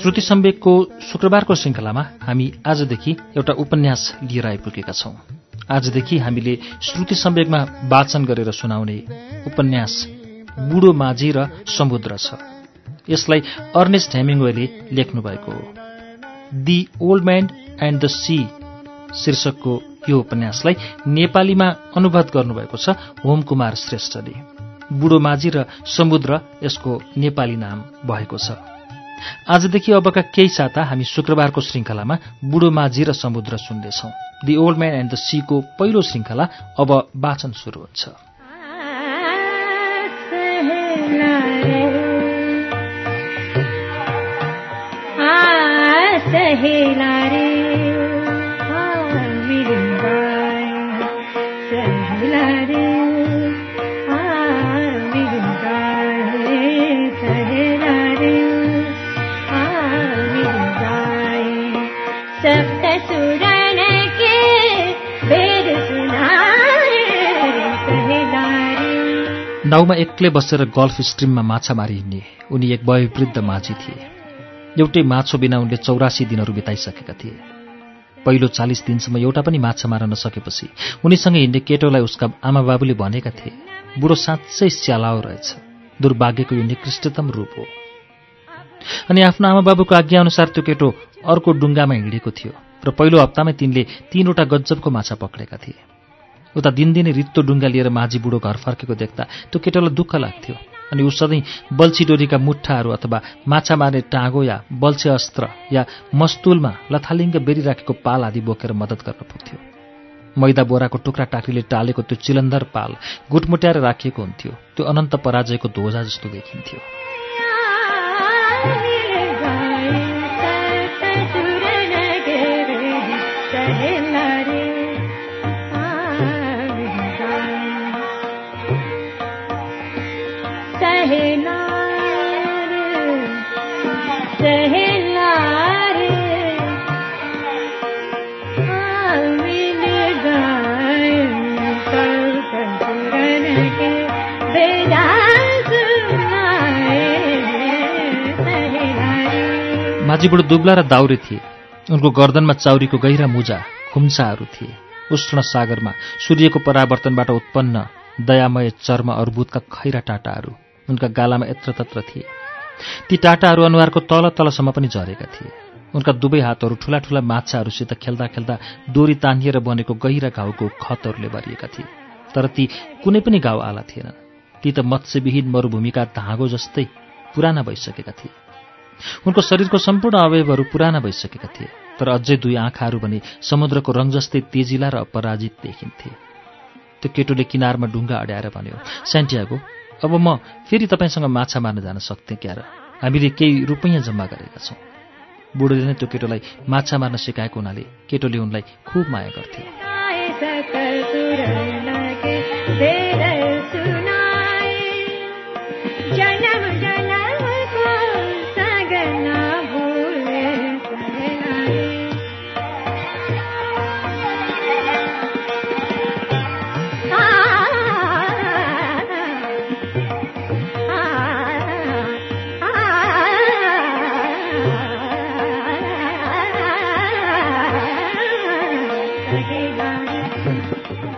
श्रुति सम्वेकको शुक्रबारको श्रृङ्खलामा हामी आजदेखि एउटा उपन्यास लिएर आइपुगेका छौं। आजदेखि हामीले श्रुति सम्वेकमा वाचन गरेर सुनाउने उपन्यास बुढो माझी र समुद्र छ। यसलाई अर्नेस्ट हेमिङवेले लेख्नु भएको हो। The old man and the sea शीर्षकको यो उपन्यासलाई नेपालीमा अनुवाद गर्नुभएको छ होम कुमार श्रेष्ठले। बुढो माझी र समुद्र यसको नेपाली नाम भएको छ। आजदेखि अबका केही साता हामी शुक्रबारको श्रृङ्खलामा बुढो माझी र समुद्र सुन्नेछौं the old man and the सीको पहिलो श्रृङ्खला अब वाचन सुरु हुन्छ। रे। नाउमा एक्लै बसेर गल्फ स्ट्रिममा माछा मारी हिँड्ने उनी एक वयोवृद्ध माझी थिए। एउटै माछो बिना उनले चौरासी दिनहरू बिताइसकेका थिए। पहिलो चालिस दिनसम्म एउटा पनि माछा मार्न नसकेपछि उनीसँग हिँड्ने केटोलाई उसका आमाबाबुले भनेका थिए बुढो साँच्चै स्यालाओ रहेछ। दुर्भाग्यको यो निकृष्टतम रूप हो। अनि आफ्नो आमाबाबुको आज्ञाअनुसार त्यो केटो अर्को डुङ्गामा हिँडेको थियो र पहिलो हप्तामै तिनले तीनवटा गज्जबको माछा पक्रेका थिए। उता दिनदिनै रित्तो डुङ्गा लिएर माझी बुढो घर फर्केको देख्दा त्यो केटोलाई दुःख लाग्थ्यो। अनि ऊ सधैँ बल्छी डोरीका मुठाहरू अथवा माछा मार्ने टाँगो या बल्छे अस्त्र या मस्तुलमा लथालिङ्ग बेरिराखेको पाल आदि बोकेर मद्दत गर्न पुग्थ्यो। मैदा बोराको टुक्रा टाक्रीले टालेको त्यो चिलन्दर पाल गुटमुट्याएर राखिएको हुन्थ्यो। त्यो अनन्त पराजयको ध्वजा जस्तो देखिन्थ्यो। माझीबुढो दुब्ला र दाउरे थिए। उनको गर्दनमा चाउरीको गहिरा मुजा खुम्साहरू थिए। उष्ण सागरमा सूर्यको परावर्तनबाट उत्पन्न दयामय चर्म अर्बुदका खैरा टाटाहरू उनका गालामा यत्रतत्र थिए। ती टाटाहरू अनुहारको तल तलसम्म पनि झरेका थिए। उनका दुवै हातहरू ठूला ठूला माछाहरूसित खेल्दा खेल्दा डोरी तानिएर बनेको गहिरा घाउको खतहरूले भरिएका थिए। तर ती कुनै पनि घाउ आला थिएनन्। ती त मत्स्यविहीन मरुभूमिका धागो जस्तै पुराना भइसकेका थिए। उनको शरीरको सम्पूर्ण अवयवहरू पुराना भइसकेका थिए तर अझै दुई आँखाहरू भने समुद्रको रङ जस्तै तेजिला र अपराजित देखिन्थे। त्यो केटोले किनारमा ढुङ्गा अड्याएर भन्यो सेन्टियागो अब म फेरि तपाईँसँग माछा मार्न जान सक्थेँ क्यार हामीले केही रुपैयाँ जम्मा गरेका छौँ। बुढोले नै त्यो केटोलाई माछा मार्न सिकाएको हुनाले केटोले उनलाई खुब माया गर्थ्यो।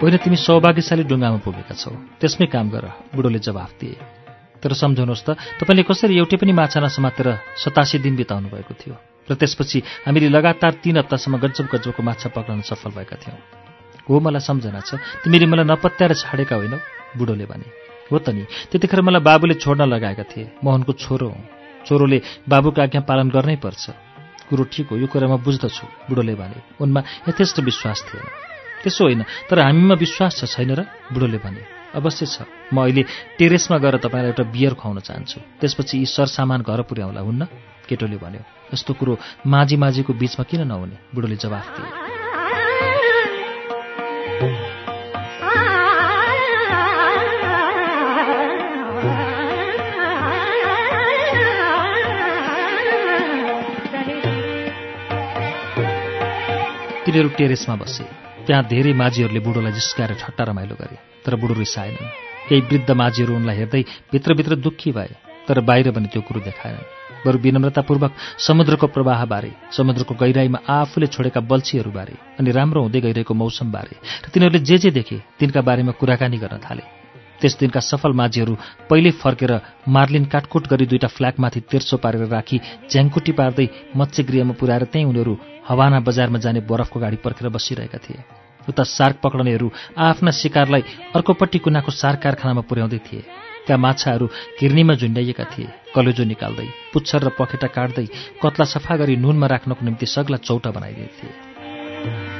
होइन तिमी सौभाग्यशाली डुङ्गामा पुगेका छौ। त्यसमै काम गर बुढोले जवाफ दिए। तर सम्झाउनुहोस् त तपाईँले कसरी एउटै पनि माछा नसमातेर सतासी दिन बिताउनु भएको थियो र त्यसपछि हामीले लगातार तीन हप्तासम्म गजब गजबको माछा पक्राउन सफल भएका थियौँ। हो मलाई सम्झना छ तिमीले मलाई नपत्याएर छाडेका होइनौ बुढोले भने। हो त नि त्यतिखेर मलाई बाबुले छोड्न लगाएका थिए। म उनको छोरो हुँ। छोरोले बाबुको आज्ञा पालन गर्नै पर्छ। कुरो ठिक हो यो कुरा म बुझ्दछु बुढोले भने। उनमा यथेष्ट विश्वास थिएन। त्यसो होइन तर हामीमा विश्वास छ छैन र? बुढोले भने अवश्य छ। म अहिले टेरेसमा गएर तपाईँलाई एउटा बियर खुवाउन चाहन्छु। त्यसपछि यी सरसामान घर पुर्याउला हुन्न? केटोले भन्यो। यस्तो कुरो माझी माझीको बिचमा किन नहुने? बुढोले जवाफ दिए। तिनीहरू टेरेसमा बसे। त्यहाँ धेरै माझीहरूले बुढोलाई जिस्काएर ठट्टा रमाइलो गरे तर बुढो रिसाएनन्। केही वृद्ध माझीहरू उनलाई हेर्दै भित्रभित्र दुःखी भए तर बाहिर पनि त्यो कुरो देखाएनन्। बरु विनम्रतापूर्वक समुद्रको प्रवाहबारे समुद्रको गहिराईमा आफूले छोडेका बल्छीहरूबारे अनि राम्रो हुँदै गइरहेको मौसमबारे र तिनीहरूले जे जे देखे तिनका बारेमा कुराकानी गर्न थाले। त्यस दिनका सफल माझीहरू पहिले फर्केर मार्लिन काटकुट गरी दुईटा फ्ल्यागमाथि तेर्सो पारेर राखी झ्याङकुटी पार्दै मत्स्यगृहमा पुर्याएर त्यहीँ उनीहरू हवाना बजारमा जाने बरफको गाडी पर्खेर बसिरहेका थिए। उता सार्क पक्रनेहरू आफ्ना शिकारलाई अर्कोपट्टि कुनाको सार्क कारखानामा पुर्याउँदै थिए। त्यहाँ माछाहरू घिर्नीमा झुन्ड्याइएका थिए। कलेजो निकाल्दै पुच्छर र पखेटा काट्दै कत्ला सफा गरी नुनमा राख्नको निम्ति सग्ला चौटा बनाइदिए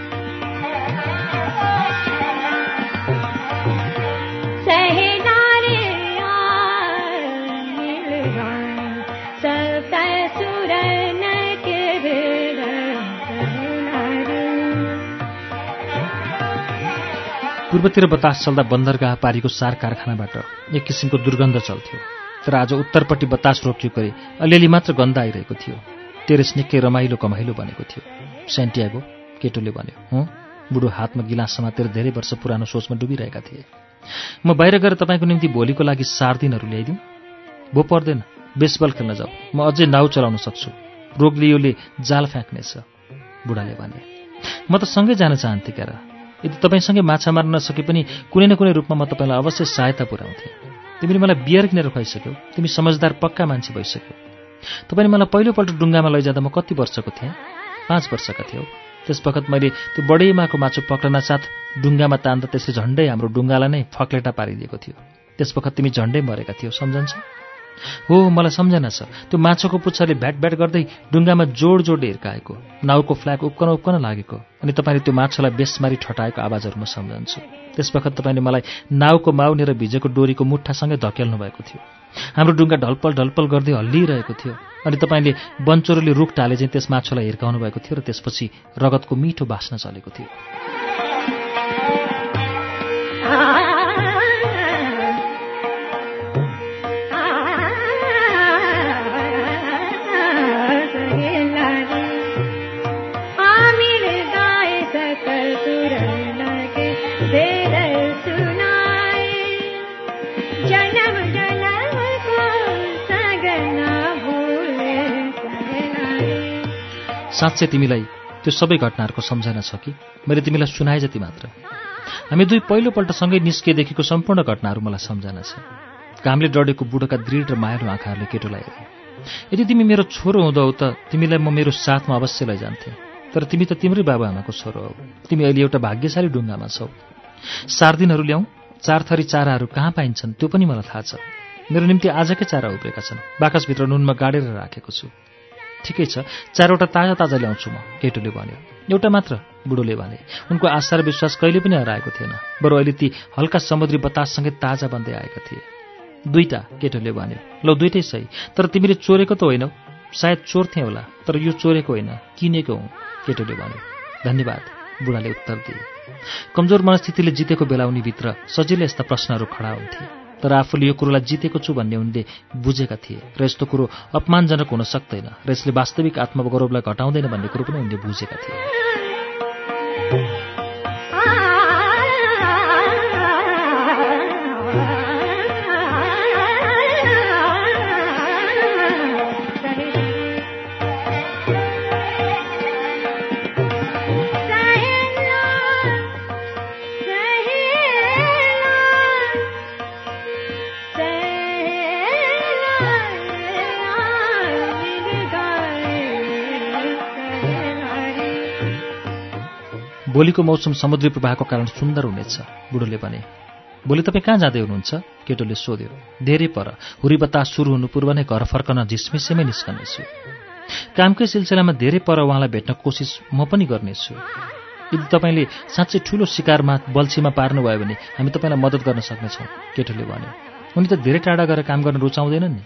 पूर्वतिर बतास चल्दा बन्दरगाह पारीको सार कारखानाबाट एक किसिमको दुर्गन्ध चल्थ्यो तर आज उत्तरपट्टि बतास रोकियो गरे अलिअलि मात्र गन्ध आइरहेको थियो। टेरेस निकै रमाइलो कमाइलो बनेको थियो। सेन्टियागो केटोले भन्यो हुँ? बुढो हातमा गिलास समातेर धेरै वर्ष पुरानो सोचमा डुबिरहेका थिए। म बाहिर गएर तपाईँको निम्ति भोलिको लागि सार्दिनहरू ल्याइदिउँ भो पर्दैन बेसबल खेल्न जाऊ। म अझै नाउ चलाउन सक्छु। रोगलियोले जाल फ्याँक्नेछ। बुढाले भने म त सँगै जान चाहन्थेँ क्यार यदि तपाईँसँगै माछा मार्न नसके पनि कुनै न कुनै रूपमा म तपाईँलाई अवश्य सहायता पुर्याउँथेँ तिमीले मलाई बियर किनेर खुवाइसक्यौ। तिमी समझदार पक्का मान्छे भइसक्यौ। तपाईँले मलाई पहिलोपल्ट डुङ्गामा लैजाँदा म कति वर्षको थिएँ? पाँच वर्षका थियौ। त्यसवखत मैले त्यो बडैमाको माछु पक्रन साथ डुङ्गामा तान्दा त्यसले झन्डै हाम्रो डुङ्गालाई नै फक्लेटा पारिदिएको थियो। त्यसवखत तिमी झन्डै मरेका थियौ सम्झन्छ? हो मलाई सम्झना छ। त्यो माछोको पुच्छरले भ्याट गर्दै डुङ्गामा जोड जोडले हिर्काएको। नाउको फ्ल्याग उक्कन उक्कन लागेको अनि तपाईँले त्यो माछोलाई बेसमारी ठटाएको आवाजहरू म सम्झन्छु। त्यसवखत तपाईँले मलाई नाउको माउनेर भिजेको डोरीको मुठासँगै धकेल्नु भएको थियो। हाम्रो डुङ्गा ढलपल ढलपल गर्दै हल्लिरहेको थियो अनि तपाईँले बन्चोरोले रुख टाले चाहिँ त्यस माछोलाई हिर्काउनु भएको थियो र त्यसपछि रगतको मिठो बास्न चलेको थियो। साँच्चै तिमीलाई त्यो सबै घटनाहरूको सम्झना छ कि? मैले तिमीलाई सुनाए जति मात्र। हामी दुई पहिलोपल्ट सँगै निस्किएदेखिको सम्पूर्ण घटनाहरू मलाई सम्झना छ। घामले डढेको बुढोका दृढ र मायालु आँखाहरूले केटोलाई हेरे। यदि तिमी मेरो छोरो हुँदौ त तिमीलाई म मेरो साथमा अवश्य लैजान्थेँ तर तिमी त तिम्रै बाबुआमाको छोरो हौ। तिमी अहिले एउटा भाग्यशाली डुङ्गामा छौ। चार दिनहरू ल्याउँ चार थरी चाराहरू कहाँ पाइन्छन् त्यो पनि मलाई थाहा छ। मेरो निम्ति आजकै चारा उब्रेका छन्। बाकसभित्र नुनमा गाडेर राखेको छु। ठिकै छ। चारवटा ताजा ताजा ल्याउँछु म केटोले भन्यो। एउटा मात्र बुढोले भने। उनको आशा र विश्वास कहिले पनि हराएको थिएन। बरु अहिले ती हल्का समुद्री बताससँगै ताजा बन्दै आएका थिए। दुईटा केटोले भन्यो। ल दुइटै सही। तर तिमीले चोरेको त होइनौ। सायद चोर्थे होला तर यो चोरेको होइन। किनेको हुँ केटोले भन्यो। धन्यवाद बुढाले उत्तर दिए। कमजोर मनस्थितिले जितेको बेला उनीभित्र सजिलै यस्ता प्रश्नहरू खडा हुन्थे। तर आफूले यो कुरोलाई जितेको छु भन्ने उनले बुझेका थिए। र यस्तो कुरो अपमानजनक हुन सक्दैन र यसले वास्तविक आत्मगौरवलाई घटाउँदैन भन्ने कुरो पनि उनले बुझेका थिए। भोलिको मौसम समुद्री प्रवाहको कारण सुन्दर हुनेछ बुढोले भने। भोलि तपाईँ कहाँ जाँदै हुनुहुन्छ? केटोले सोध्यो। धेरै पर। हुरी बतास सुरु हुनु पूर्व नै घर फर्कन झिसमिसेमै निस्कनेछु। कामकै सिलसिलामा धेरै पर उहाँलाई भेट्न कोसिस म पनि गर्नेछु। यदि तपाईँले साँच्चै ठुलो शिकारमा बल्छीमा पार्नुभयो भने हामी तपाईँलाई मद्दत गर्न सक्नेछौँ केटोले भन्यो। उनी त धेरै टाढा गएर काम गर्न रुचाउँदैनन् नि।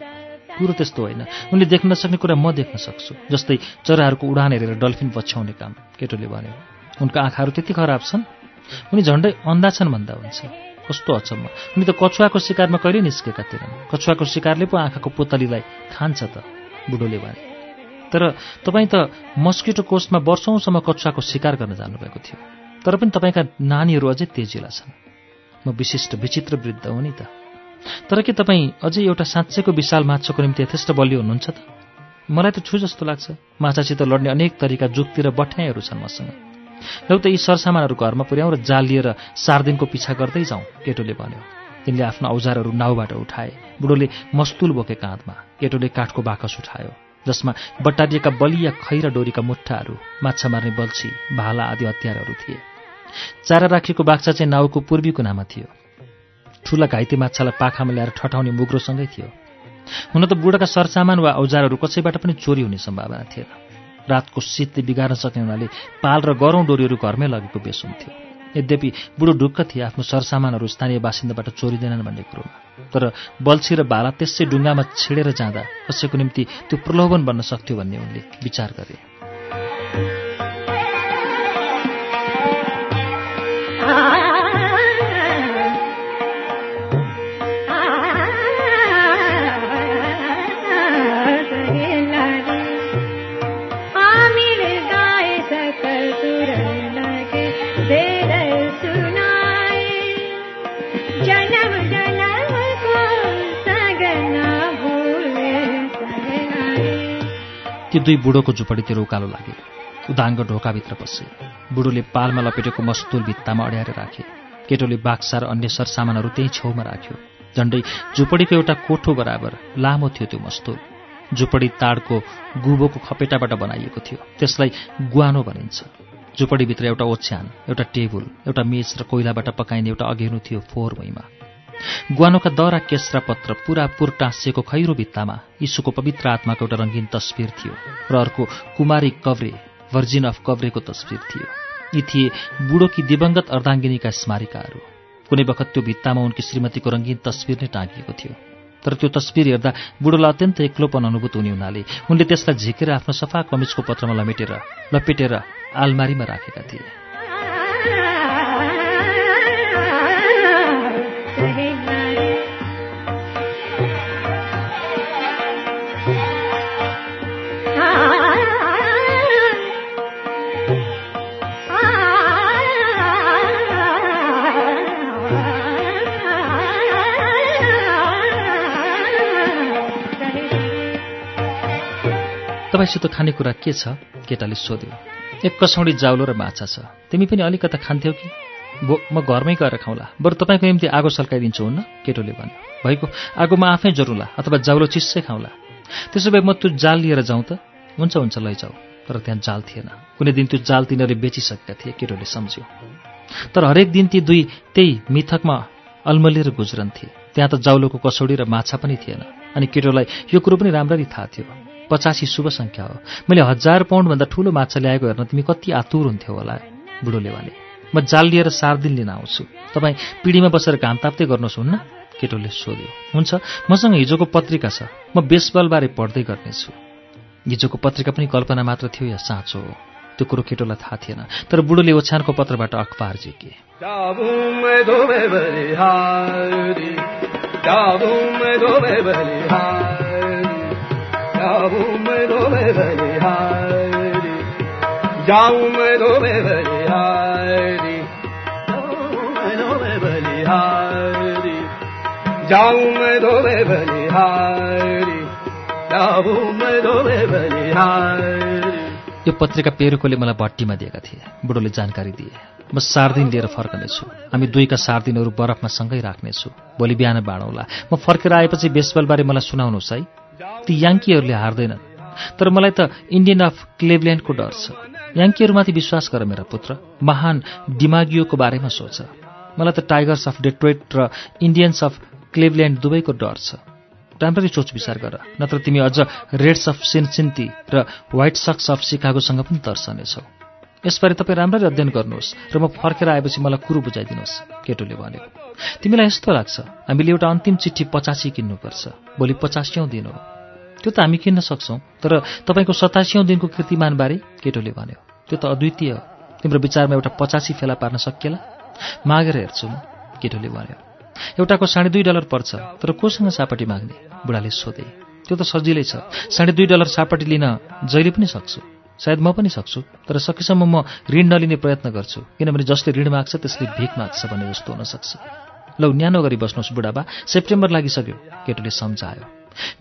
कुरो त्यस्तो होइन। उनले देख्न नसक्ने कुरा म देख्न सक्छु जस्तै चराहरूको उडान हेरेर डल्फिन पछ्याउने काम केटोले भन्यो। उनका आँखाहरू त्यति खराब छन्। उनी झन्डै अन्धा छन् भन्दा हुन्छ। कस्तो अचम्म। उनी त कछुवाको शिकारमा कहिले निस्केका थिएनन्। कछुवाको शिकारले पो आँखाको पोतलीलाई खान्छ त बुढोले भने। तर तपाईँ त मस्किटो कोस्टमा वर्षौँसम्म कछुवाको शिकार गर्न जानुभएको थियो। तर पनि तपाईँका नानीहरू अझै तेजिला छन्। म विशिष्ट विचित्र वृद्ध हो नि त। तर के तपाईँ अझै एउटा साँच्चैको विशाल माछाको निम्ति यथेष्ट बलियो हुनुहुन्छ त? मलाई त छु जस्तो लाग्छ। माछासित लड्ने अनेक तरिका जुक्ति र बठ्याइहरू छन् मसँग। लौ त यी सरसामानहरू घरमा पुर्याउँ र जाल लिएर सार्दिनको पिछा गर्दै जाउँ केटोले भन्यो। तिनले आफ्ना औजारहरू नाउबाट उठाए। बुढोले मस्तुल बोके काँधमा केटोले काठको बाकस उठायो जसमा बटारिएका बलिया खै डोरीका मुठाहरू माछा मार्ने बल्छी भाला आदि हतियारहरू थिए। चारा राखिएको बाक्सा चाहिँ नाउको पूर्वी कुनामा थियो। ठुला घाइते माछालाई पाखामा ल्याएर ठटाउने मुग्रोसँगै थियो। हुन त बुढाका सरसामान वा औजारहरू कसैबाट पनि चोरी हुने सम्भावना थिएन। रातको शीतले बिगार्न सक्ने हुनाले पाल र गरौँ डोरीहरू घरमै लगेको बेस हुन्थ्यो। यद्यपि बुढो ढुक्क थिए आफ्नो सरसामानहरू स्थानीय बासिन्दाबाट चोरिँदैनन् भन्ने कुरोमा। तर बल्छी र भाला त्यसै डुङ्गामा छिडेर जाँदा कसैको निम्ति त्यो प्रलोभन बन्न सक्थ्यो भन्ने उनले विचार गरे। दुई बुढोको झुपडीतिर उकालो लागे। उदाङ्ग ढोकाभित्र पसे बुढोले पालमा लपेटेको मस्तुल भित्तामा अड्याएर राखे। केटोले बाक्सा र अन्य सरसामानहरू त्यही छेउमा राख्यो। झन्डै झुपडीको एउटा कोठो बराबर लामो थियो त्यो मस्तुल। झुपडी ताडको गुबोको खपेटाबाट बनाइएको थियो। त्यसलाई गुवानो भनिन्छ। झुपडीभित्र एउटा ओछ्यान एउटा टेबुल एउटा मेच र कोइलाबाट पकाइने एउटा अघेनु थियो फोहोर भुइँमा। गुवानोका दरा केस्रा पत्र पुरापुर टाँसिएको खैरो भित्तामा यीशुको पवित्र आत्माको एउटा रङ्गीन तस्विर थियो र अर्को कुमारी कवरे भर्जिन अफ कवरेको तस्विर थियो। यी थिए बुढोकी दिवंगत अर्धाङ्गिनीका स्मारिकाहरू। कुनै बखत त्यो भित्तामा उनकी श्रीमतीको रङ्गीन तस्विर नै टाँगिएको थियो। तर त्यो तस्विर हेर्दा बुढोलाई अत्यन्त एक्लोपन अनुभूत हुने हुनाले उनले त्यसलाई झिकेर आफ्नो सफा कमिजको पत्रमा लमेटेर लपेटेर आलमारीमा राखेका थिए। तपाईँसित खानेकुरा के छ? केटाले सोध्यो। एक कसौडी जाउलो र माछा छ। तिमी पनि अलिकता खान्थ्यौ कि? म घरमै गएर खाउँला। बरु तपाईँको निम्ति आगो सल्काइदिन्छु हुन्न? केटोले भन्यो। भएको आगोमा आफै जरुला अथवा जाउलो चिस्सै खाउँला। त्यसो भए म त्यो जाल लिएर जाउँ त? हुन्छ हुन्छ लैजाऊ। तर त्यहाँ जाल थिएन। कुनै दिन त्यो जाल तिनीहरूले बेचिसकेका थिए केटोले सम्झ्यो। तर हरेक दिन ती दुई त्यही मिथकमा अल्मलिएर गुज्रन्थे। त्यहाँ त जाउलोको कसौडी र माछा पनि थिएन। अनि केटोलाई यो कुरो पनि राम्ररी थाहा थियो। पचासी शुभ सङ्ख्या हो। मैले हजार पाउन्डभन्दा ठुलो माछा ल्याएको हेर्न तिमी कति आतुर हुन्थ्यौ होला बुढोले भने म जाल लिएर सार दिन लिन आउँछु। तपाईँ पिँढीमा बसेर घाम ताप्दै गर्नुहोस् हुन्न? केटोले सोध्यो। हुन्छ मसँग हिजोको पत्रिका छ। म बेसबलबारे पढ्दै गर्नेछु। हिजोको पत्रिका पनि कल्पना मात्र थियो या साँचो हो। त्यो कुरो केटोलाई थाहा थिएन। तर बुढोले ओछ्यानको पत्रबाट अखबार झिके। जाऊं मैं दो में बलिहारी जाऊं मैं दो में बलिहारी जाऊं मैं दो में बलिहारी यो पत्रिका पेरुकोले मलाई भट्टीमा दिएका थिए। बुढोले जानकारी दिए। म सार दिन लिएर फर्कनेछु। हामी दुईका सार दिनहरू बरफमा सँगै राख्नेछु। भोलि बिहान बाँडौँला म फर्केर आएपछि बेसबलबारे मलाई सुनाउनुहोस् है। ती याङ्कीहरूले हार्दैनन्। तर मलाई त इन्डियन अफ क्लेभल्यान्डको डर छ। याङ्कीहरूमाथि विश्वास गर मेरा पुत्र महान डिमागियोको बारेमा सोच। मलाई त टाइगर्स अफ डेट्रोइट र इन्डियन्स अफ क्लेभल्यान्ड दुवैको डर छ। राम्ररी सोच विचार गर नत्र तिमी अझ रेड्स अफ सिनसिन्ती र व्हाइट सक्स अफ सिकागोसँग पनि तर्सनेछौ। यसबारे तपाईँ राम्ररी अध्ययन गर्नुहोस् र म फर्केर आएपछि मलाई कुरो बुझाइदिनुहोस् केटोले भन्यो तिमीलाई यस्तो लाग्छ? हामीले एउटा अन्तिम चिठी पचासी किन्नुपर्छ। भोलि पचासियौँ दिन हो। त्यो त हामी किन्न सक्छौँ। तर तपाईँको सतासियौँ दिनको कृतिमानबारे केटोले भन्यो। त्यो त अद्वितीय तिम्रो विचारमा एउटा पचासी फेला पार्न सकिएला? मागेर हेर्छु म केटोले भन्यो। एउटाको साढे दुई डलर पर्छ तर कोसँग सापट्टि माग्ने? बुढाले सोधे। त्यो त सजिलै छ। साढे दुई डलर सापट्टि लिन जहिले पनि सक्छु। सायद म पनि सक्छु तर सकेसम्म म ऋण नलिने प्रयत्न गर्छु। किनभने जसले ऋण माग्छ त्यसले भिख माग्छ भन्ने जस्तो हुनसक्छ। लौ न्यानो गरी बस्नुहोस् बुढाबा। सेप्टेम्बर लागिसक्यो। केटोले सम्झायो।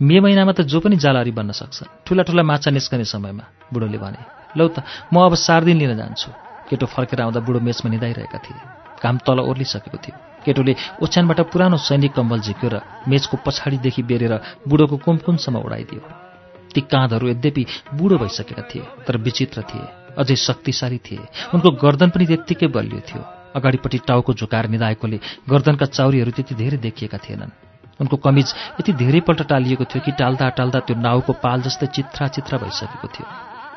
मे महिनामा त जो पनि जालहारी बन्न सक्छ। ठुला ठुला माछा निस्कने समयमा बुढोले भने लौ त म अब चार दिन लिन जान्छु। केटो फर्केर आउँदा बुढो मेचमा निधाइरहेका थिए। घाम तल ओर्लिसकेको थियो। केटोले ओछ्यानबाट पुरानो सैनिक कम्बल झिक्यो र मेचको पछाडिदेखि बेरेर बुढोको कुमकुनसम्म उडाइदियो। ती काँधहरू यद्यपि बुढो भइसकेका थिए तर विचित्र थिए अझै शक्तिशाली थिए। उनको गर्दन पनि त्यत्तिकै बलियो थियो। अगाडिपट्टि टाउको झुकाएर निधाएकोले गर्दनका चाउरीहरू त्यति धेरै देखिएका थिएनन्। उनको कमिज यति धेरैपल्ट टालिएको थियो कि टाल्दा टाल्दा त्यो नाउको पाल जस्तै चित्रा चित्रा भइसकेको थियो।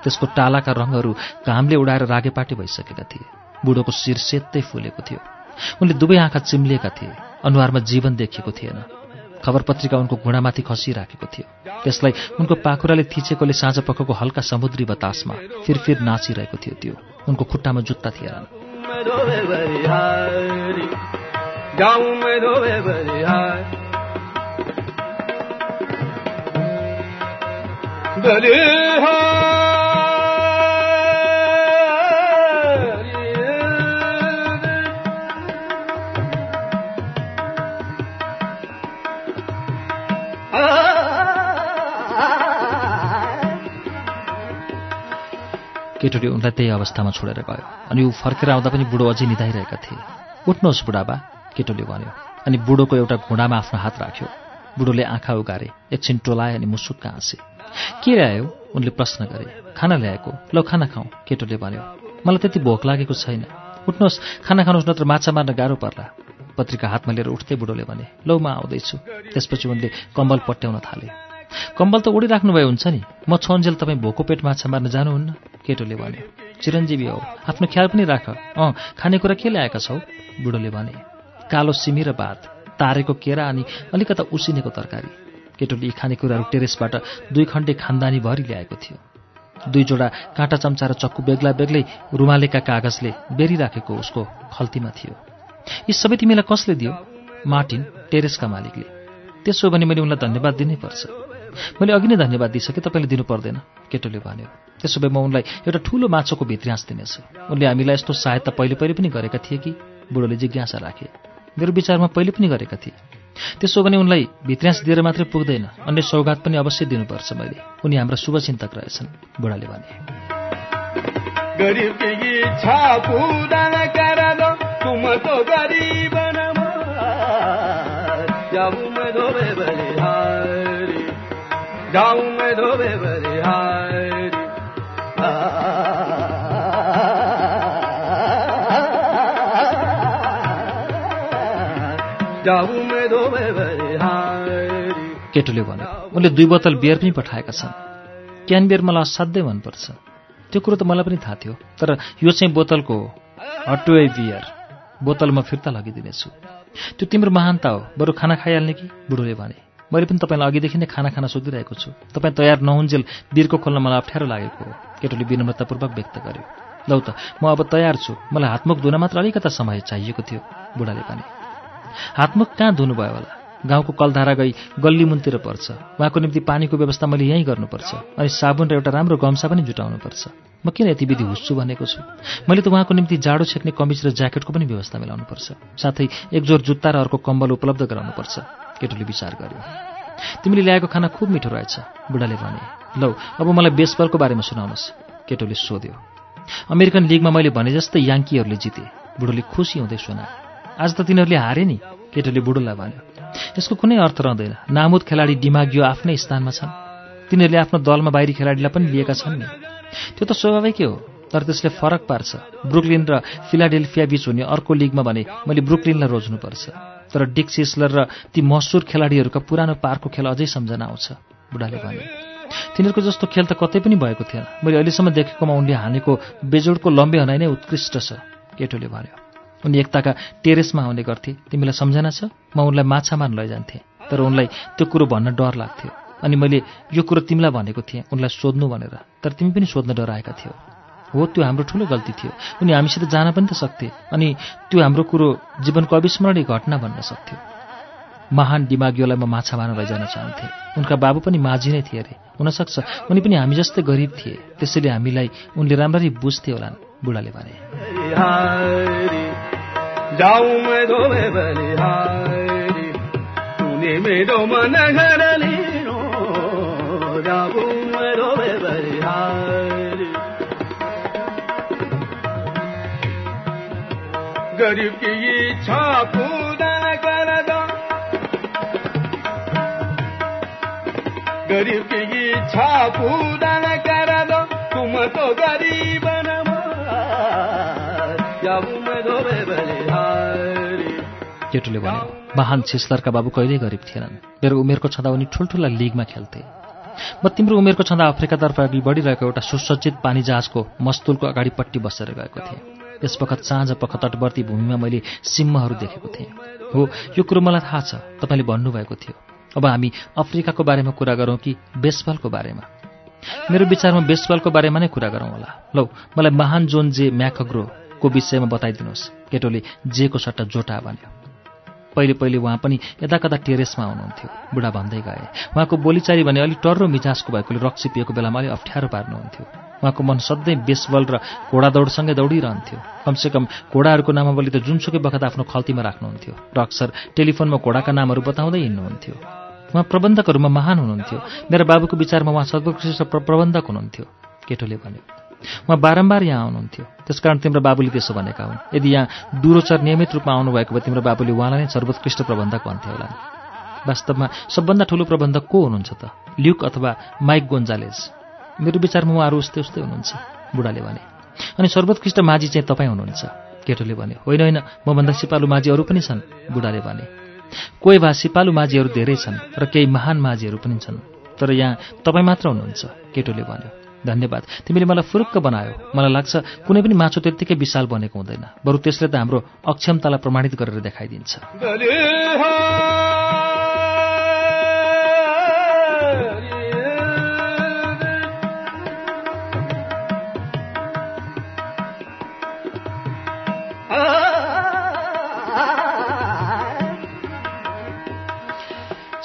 त्यसको टालाका रङहरू घामले उडाएर रागेपाटे भइसकेका थिए। बुढोको शिर सेतै फुलेको थियो। उनले दुवै आँखा चिम्लिएका थिए। अनुहारमा जीवन देखिएको थिएन। खबर पत्रिका उनको घुँडामाथि खसिराखेको थियो। त्यसलाई उनको पाखुराले थिचेकोले साँझ पखको हल्का समुद्री बतासमा फिरफिर नाचिरहेको थियो त्यो। उनको खुट्टामा जुत्ता थिएनन्। में धोवे बरिहारी गाँव में रोवे बरिहारी बरिहारी केटोले उनलाई त्यही अवस्थामा छोडेर गयो अनि ऊ फर्केर आउँदा पनि बुढो अझै निधाइरहेका थिए। उठ्नुहोस् बुढाबा केटोले भन्यो। अनि बुढोको एउटा घुँडामा आफ्नो हात राख्यो। बुढोले आँखा उगारे। एकछिन टोलाए अनि मुसुक्क हाँसे। के ल्यायो उनले प्रश्न गरे। खाना ल्याएको? लौ खाना खाउँ केटोले भन्यो। मलाई त्यति भोक लागेको छैन। उठ्नुहोस् खाना खानुहोस् नत्र माछा मार्न गाह्रो पर्ला पत्रिका हातमा लिएर उठ्दै बुढोले भने लौ म आउँदैछु त्यसपछि उनले कम्बल पट्याउन थाले। कम्बल त उडिराख्नुभयो हुन्छ नि। म छन्जेल तपाईँ भोको पेट माछा मार्न जानुहुन्न केटोले भन्यो। चिरञ्जीवी हौ आफ्नो ख्याल पनि राख। अँ खानेकुरा के ल्याएका छौ? बुढोले भने। कालो सिमी र भात तारेको केरा अनि अलिकता उसिनेको तरकारी। केटोले यी खानेकुराहरू टेरेसबाट दुई खण्डे खानदानी भरि ल्याएको थियो। दुई जोडा काँटा चम्चा र चक्कु बेग्ला बेग्लै रुमालेका कागजले बेरिराखेको उसको खल्तीमा थियो। यी सबै तिमीलाई कसले दियो? मार्टिन टेरेसका मालिकले। त्यसो भने मैले उनलाई धन्यवाद दिनै पर्छ मैले अघि नै धन्यवाद दिइसकेँ तपाईँले दिनु पर्दैन केटोले भन्यो। त्यसो भए म उनलाई एउटा ठुलो माछोको भित्र्यास दिनेछु। उनले हामीलाई यस्तो सहायता पहिले पहिले पनि गरेका थिए कि? बुढोले जिज्ञासा राखे। मेरो विचारमा पहिले पनि गरेका थिए। त्यसो भने उनलाई भित्र्यास दिएर मात्रै पुग्दैन अन्य सौगात पनि अवश्य दिनुपर्छ मैले। उनी हाम्रा शुभचिन्तक रहेछन् बुढाले भने। केटोले भन्यो उनले दुई बोतल बियर पनि पठाएका छन्। क्यान बियर मलाई असाध्यै मनपर्छ। त्यो कुरो त मलाई पनि थाहा थियो तर यो चाहिँ बोतलको हटुवे बियर। बोतल म फिर्ता लगिदिनेछु। त्यो तिम्रो महानता हो। बरु खाना खाइहाल्ने कि? बुढोले भने मैले पनि तपाईँलाई अघिदेखि नै खाना खाना सोधिरहेको छु। तपाईँ तयार नहुन्जेल बिरको खोल्न मलाई अप्ठ्यारो लागेको हो। केटोले विनम्रतापूर्वक व्यक्त गर्यो। लौ त म अब तयार छु। मलाई हातमुख धुन मात्र अलिकता समय चाहिएको थियो बुढाले भने। हातमुख कहाँ धुनुभयो होला? गाउँको कलधारा गई गल्ली मुनतिर पर्छ। उहाँको निम्ति पानीको व्यवस्था मैले यहीँ गर्नुपर्छ। अनि साबुन र एउटा राम्रो गम्सा पनि जुटाउनुपर्छ। म किन यति विधि हुस्छु भनेको छु? मैले त उहाँको निम्ति जाडो छेक्ने कमिज र ज्याकेटको पनि व्यवस्था मिलाउनुपर्छ। साथै एकजोर जुत्ता र अर्को कम्बल उपलब्ध गराउनुपर्छ। केटोले विचार गर्यो। तिमीले ल्याएको खाना खुब मिठो रहेछ बुढाले भने। लौ अब मलाई बेसबलको बारेमा सुनाउनुहोस् केटोले सोध्यो। अमेरिकन लिगमा मैले भने जस्तै याङ्कीहरूले जिते बुढोले खुसी हुँदै सुना। आज त तिनीहरूले हारे नि केटोले बुढोलाई भन्यो। यसको कुनै अर्थ रहँदैन। नामुद खेलाडी डिमागियो आफ्नै स्थानमा छन्। तिनीहरूले आफ्नो दलमा बाहिरी खेलाडीलाई पनि लिएका छन् नि। त्यो त स्वाभाविकै हो तर त्यसले फरक पार्छ। ब्रुकलिन र फिलाडेल्फिया बीच हुने अर्को लिगमा भने मैले ब्रुकलिनलाई रोज्नुपर्छ। तर डिक सिस्लर र ती मसुर खेलाडीहरूका पुरानो पारको खेल अझै सम्झना आउँछ बुढाले भने। तिनीहरूको जस्तो खेल त कतै पनि भएको थिएन। मैले अहिलेसम्म देखेकोमा उनले हानेको बेजोडको लम्बे हनाइ नै उत्कृष्ट छ केटोले भन्यो। उनी एकताका टेरेसमा आउने गर्थे। तिमीलाई सम्झना छ? म उनलाई माछा मार्न लैजान्थेँ। तर उनलाई त्यो कुरो भन्न डर लाग्थ्यो। अनि मैले यो कुरो तिमीलाई भनेको थिएँ। उनलाई सोध्नु भनेर। तर तिमी पनि सोध्न डराएका थियौ। हो त्यो हाम्रो ठुलो गल्ती थियो। उनी हामीसित जान पनि त सक्थे अनि त्यो हाम्रो कुरो जीवनको अविस्मरणीय घटना भन्न सक्थ्यो। महान दिमागीलाई म माछा मार्न लैजान चाहन्थेँ। उनका बाबु पनि माझी नै थिए अरे हुनसक्छ उनी पनि हामी जस्तै गरिब थिए। त्यसैले हामीलाई उनले राम्ररी बुझ्थे होलान् बुढाले भने। गरीब की इच्छा पूरा कर दो गरीब की इच्छा पूरा कर दो तुम तो गरीब केटुले भन्यो महान छिस्लरका बाबु कहिल्यै गरिब थिएनन् मेरो उमेरको छँदा उनी ठुल्ठुला लिगमा खेल्थे म तिम्रो उमेरको छँदा अफ्रिकातर्फ अघि बढिरहेको एउटा सुसज्जित पानी जहाजको मस्तुलको अगाडिपट्टि बसेर गएको थिएँ यस पखत साँझ पख तटवर्ती भूमिमा मैले सिंहहरू देखेको थिएँ। हो यो कुरो मलाई थाहा छ तपाईँले भन्नुभएको थियो। अब हामी अफ्रिकाको बारेमा कुरा गरौँ कि बेसबलको बारेमा? मेरो विचारमा बेसबलको बारेमा नै कुरा गरौँ होला। लौ मलाई महान जोन जे म्याकग्रोको विषयमा बताइदिनुहोस्। केटोले जेको सट्टा जोटा भन्यो। पहिले पहिले उहाँ पनि यता कता टेरेसमा आउनुहुन्थ्यो। बुढा भन्दै गए। उहाँको बोलीचारी भने अलिक टर्रो मिजाजको भएकोले रक्सी पिएको बेलामा अलिक अप्ठ्यारो पार्नुहुन्थ्यो। उहाँको मन सधैँ बेसबल र घोडा दौडसँगै दौडिरहन्थ्यो। कमसेकम घोडाहरूको नामावली त जुनसुकै बखत आफ्नो खल्तीमा राख्नुहुन्थ्यो। र अक्सर टेलिफोनमा घोडाका नामहरू बताउँदै हिँड्नुहुन्थ्यो। उहाँ प्रबन्धकहरूमा महान हुनुहुन्थ्यो। मेरो बाबुको विचारमा उहाँ सर्वोत्कृष्ट प्रबन्धक हुनुहुन्थ्यो केटोले भन्यो। उहाँ बारम्बार यहाँ आउनुहुन्थ्यो। त्यसकारण तिम्रो बाबुले त्यसो भनेका हुन्। यदि यहाँ डुरोचर नियमित रूपमा आउनुभएको भए तिम्रो बाबुले उहाँलाई नै सर्वोत्कृष्ट प्रबन्धक भन्थ्यो होला वास्तवमा सबभन्दा ठुलो प्रबन्धक को हुनुहुन्छ त? ल्युक अथवा माइक गोन्जालेज? मेरो विचारमा उहाँहरू उस्तै उस्तै हुनुहुन्छ बुढाले भने। अनि सर्वोत्कृष्ट माझी चाहिँ तपाईँ हुनुहुन्छ केटोले भने। होइन होइन मभन्दा सिपालु माझी अरू पनि छन् बुढाले भने। कोही भए सिपालु माझीहरू धेरै छन् र केही महान माझीहरू पनि छन्। तर यहाँ तपाईँ मात्र हुनुहुन्छ केटोले भन्यो। धन्यवाद तिमीले मलाई फुरुक्क बनायो। मलाई लाग्छ कुनै पनि माछो त्यत्तिकै विशाल बनेको हुँदैन। बरु त्यसले त हाम्रो अक्षमतालाई प्रमाणित गरेर देखाइदिन्छ।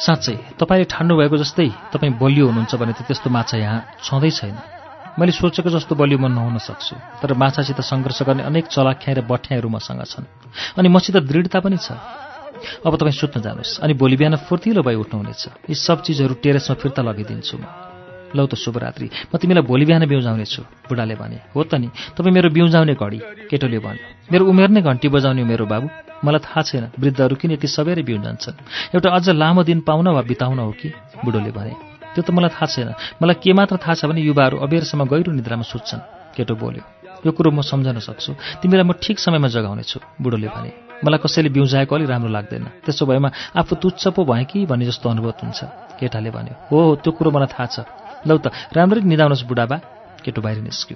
साँच्चै तपाईँले ठान्नुभएको जस्तै तपाईँ बलियो हुनुहुन्छ भने त त्यस्तो माछा यहाँ छँदै छैन। मैले सोचेको जस्तो बलियो म नहुन सक्छु तर माछासित सङ्घर्ष गर्ने अनेक चलाख्याँ र बठ्याहरू मसँग छन्। अनि मसित दृढता पनि छ। अब तपाईँ सुत्न जानुहोस् अनि भोलि बिहान फुर्तिलो भई उठ्नुहुनेछ। यी सब चिजहरू टेरेसमा फिर्ता लगिदिन्छु म। लौ त शुभरात्रि। म तिमीलाई भोलि बिहान बिउजाउनेछु बुढाले भने। हो त नि तपाईँ मेरो बिउजाउने घडी केटोले भन्यो। मेरो उमेर नै घन्टी बजाउने मेरो बाबु मलाई थाहा छैन वृद्धहरू किन यति सबेरै बिउजान्छन्? एउटा अझ लामो दिन पाउन वा बिताउन हो कि? बुढोले भने। त्यो त मलाई थाहा छैन। मलाई के मात्र थाहा छ भने युवाहरू अबेरसम्म गहिरो निद्रामा सुत्छन् केटो बोल्यो। यो कुरो म सम्झन सक्छु। तिमीलाई म ठिक समयमा जगाउनेछु बुढोले भने। मलाई कसैले बिउजाएको अलिक राम्रो लाग्दैन। त्यसो भएमा आफू तुच्छ पो भएँ कि भन्ने जस्तो अनुभव हुन्छ केटाले भन्यो। हो त्यो कुरो मलाई थाहा छ। लौ त राम्ररी निधाउनुहोस् बुढाबा केटो बाहिर निस्क्यो।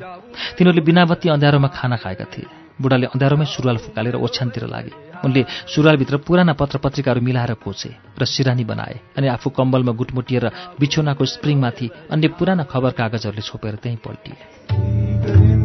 तिनीहरूले बिनाबत्ती अँध्यारोमा खाना खाएका थिए। बुढाले अँध्यारोमै सुरुवाल फुकालेर ओछ्यानतिर लागे। उनले सुरुवालभित्र पुराना पत्र पत्रिकाहरू मिलाएर कोचे र सिरानी बनाए अनि आफू कम्बलमा गुटमुटिएर बिछोनाको स्प्रिङमाथि अन्य पुराना खबर कागजहरूले छोपेर त्यहीँ पल्टिए।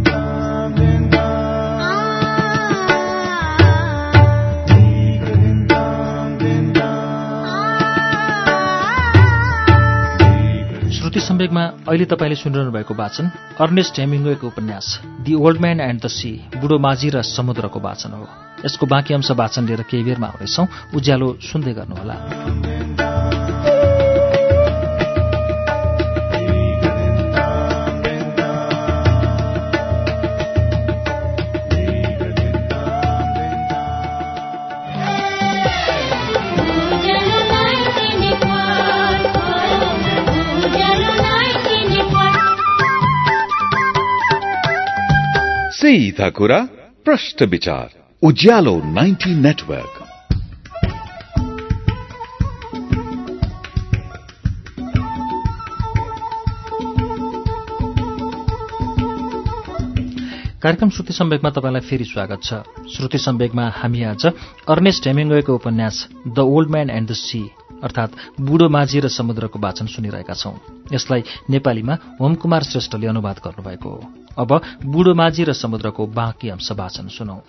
सम्वेकमा अहिले तपाईँले सुनिरहनु भएको वाचन अर्नेस्ट हेमिङ्वेको उपन्यास the old man and the sea बुढो माझी र समुद्रको वाचन हो। यसको बाँकी अंश वाचन लिएर केही बेरमा आउनेछौ। उज्यालो सुन्दै गर्नुहोला। सिधा कुरा प्रश्न विचार। Ujyalo ninety network. कार्यक्रम श्रुति सम्वेकमा तपाईँलाई फेरि स्वागत छ। श्रुति सम्वेकमा हामी आज अर्नेस्ट हेमिङ्गोको उपन्यास the old man and the sea. अर्थात् बुढो माझी र समुद्रको वाचन सुनिरहेका छौं। यसलाई नेपालीमा होमकुमार श्रेष्ठले अनुवाद गर्नुभएको हो। अब बुढो माझी र समुद्रको बाँकी अंश वाचन सुनौ।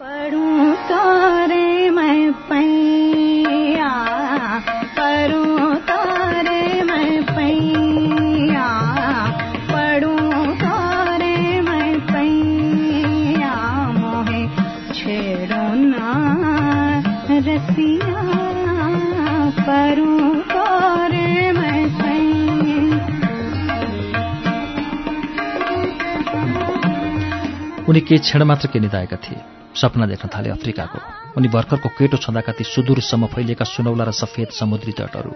उनी केही क्षण मात्र केनिदाएका थिए। सपना देख्न थाले अफ्रिकाको। उनी भर्खरको केटो छँदाका ती सुदूरसम्म फैलिएका सुनौला र सफेद समुद्री तटहरू।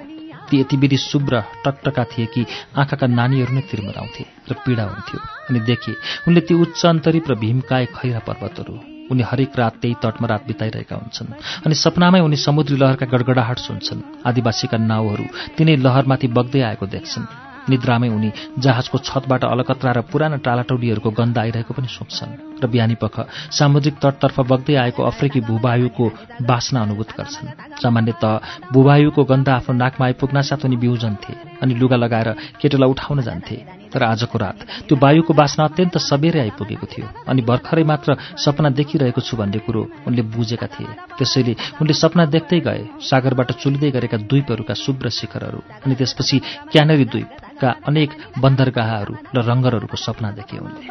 ती यतिविधि शुभ्र टकटका थिए कि आँखाका नानीहरू नै तिर्मराउँथे र पीडा हुन्थ्यो। अनि देखे उनले ती उच्च अन्तरिप र भीमकाय खैरा पर्वतहरू। उनी हरेक रात त्यही तटमा रात बिताइरहेका हुन्छन्। अनि सपनामै उनी समुद्री लहरका गडगडाहट सुन्छन्। आदिवासीका नाउँहरू तिनै लहरमाथि बग्दै आएको देख्छन्। निद्रामै उनी जहाजको छतबाट अलकत्रा र पुराना टालाटौलीहरूको गन्ध आइरहेको पनि सोच्छन् र बिहानी पख सामुद्रिक तटतर्फ बग्दै आएको अफ्रिकी भूवायुको बासना अनुभूत गर्छन्। सामान्यत भूवायुको गन्ध आफ्नो नाकमा आइपुग्नासाथ उनी बिउजन्थे अनि लुगा लगाएर केटोलाई उठाउन जान्थे। तर आजको रात त्यो वायुको बासना अत्यन्त सबेरै आइपुगेको थियो अनि भर्खरै मात्र सपना देखिरहेको छु भन्ने कुरो उनले बुझेका थिए। त्यसैले उनले सपना देख्दै गए सागरबाट चुलिँदै गरेका द्वीपहरूका शुभ्र शिखरहरू अनि त्यसपछि क्यानरी द्वीपका अनेक बन्दरगाहहरू र रङ्गरहरूको सपना देखे उनले।